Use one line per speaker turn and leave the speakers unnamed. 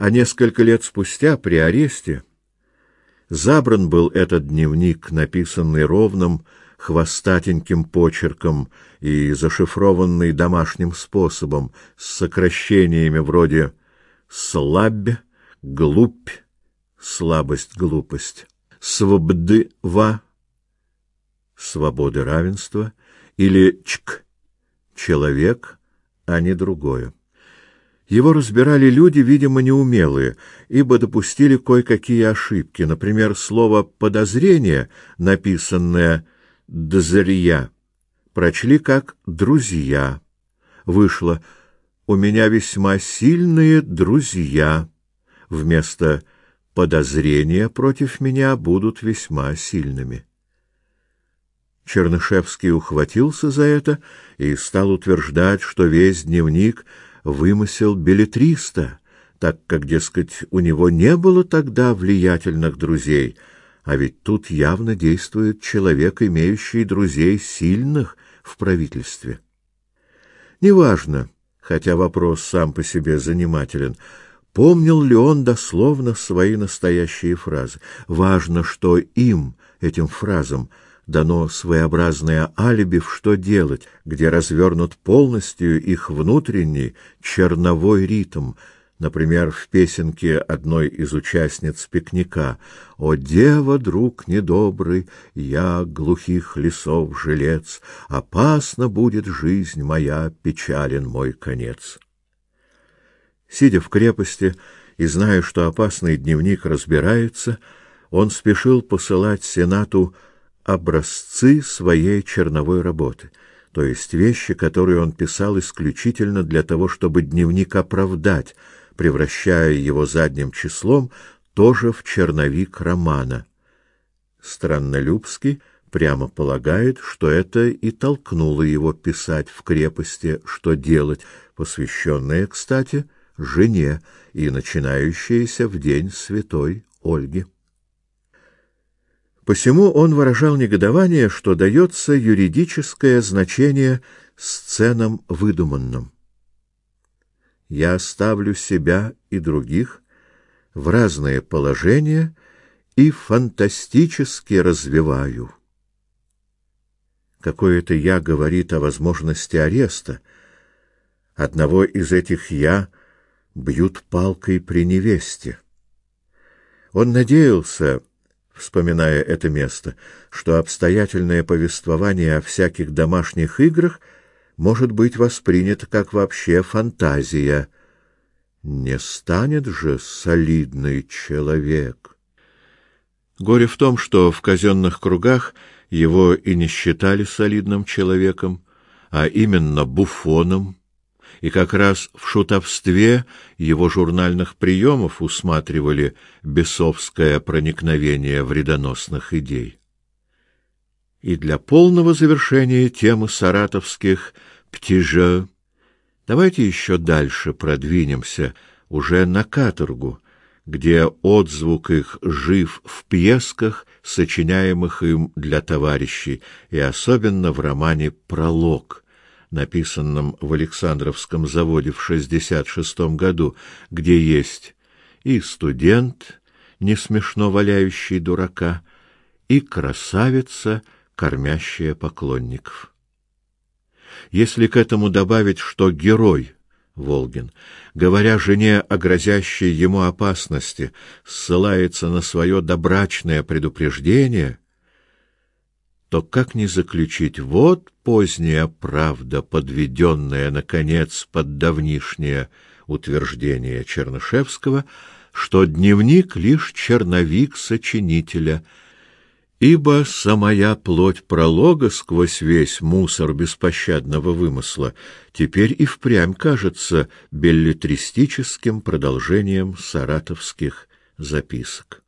А несколько лет спустя, при аресте, забран был этот дневник, написанный ровным, хвостатеньким почерком и зашифрованный домашним способом, с сокращениями вроде «слабь», «глупь», «слабость», «глупость», «свобды-ва», «свободы, равенства» или «чк», «человек», а не другое. Его разбирали люди, видимо, неумелые, ибо допустили кое-какие ошибки. Например, слово «подозрение», написанное «дозария», прочли как «друзья». Вышло «у меня весьма сильные друзья». Вместо «подозрения против меня будут весьма сильными». Чернышевский ухватился за это и стал утверждать, что весь дневник — вымысел билетриста, так как, дескать, у него не было тогда влиятельных друзей, а ведь тут явно действует человек, имеющий друзей сильных в правительстве. Неважно, хотя вопрос сам по себе занимателен, помнил ли он дословно свои настоящие фразы. Важно, что им, этим фразам, дано своеобразное алиби, в что делать, где развернут полностью их внутренний черновой ритм, например, в песенке одной из участниц пикника «О, дева, друг недобрый, я глухих лесов жилец, опасна будет жизнь моя, печален мой конец». Сидя в крепости и зная, что опасный дневник разбирается, он спешил посылать Сенату образцы своей черновой работы, то есть вещи, которые он писал исключительно для того, чтобы дневник оправдать, превращая его задним числом тоже в черновик романа. Страннолюбский прямо полагает, что это и толкнуло его писать в крепости «Что делать», посвященное, кстати, жене и начинающееся в день святой Ольги. Посему он выражал негодование, что дается юридическое значение сценам выдуманным. Я ставлю себя и других в разные положения и фантастически развиваю. Какое-то «я» говорит о возможности ареста. Одного из этих «я» бьют палкой при невесте. Он надеялся, вспоминая это место, что обстоятельное повествование о всяких домашних играх может быть воспринято как вообще фантазия. Не станет же солидный человек. Горе в том, что в казенных кругах его и не считали солидным человеком, а именно буфоном, и как раз в шутовстве его журнальных приемов усматривали бесовское проникновение вредоносных идей. И для полного завершения темы саратовских «птижа» давайте еще дальше продвинемся, уже на каторгу, где отзвук их жив в пьесках, сочиняемых им для товарищей, и особенно в романе «Пролог», написанном в Александровском заводе в 66 году, где есть и студент, не смешно валяющий дурака, и красавица, кормящая поклонников. Если к этому добавить, что герой Волгин, говоря жене о грозящей ему опасности, ссылается на свое добрачное предупреждение, то как не заключить вот поздняя правда, подведенная наконец под давнишнее утверждение Чернышевского, что дневник лишь черновик сочинителя, ибо самая плоть пролога сквозь весь мусор беспощадного вымысла теперь и впрямь кажется беллетристическим продолжением саратовских записок.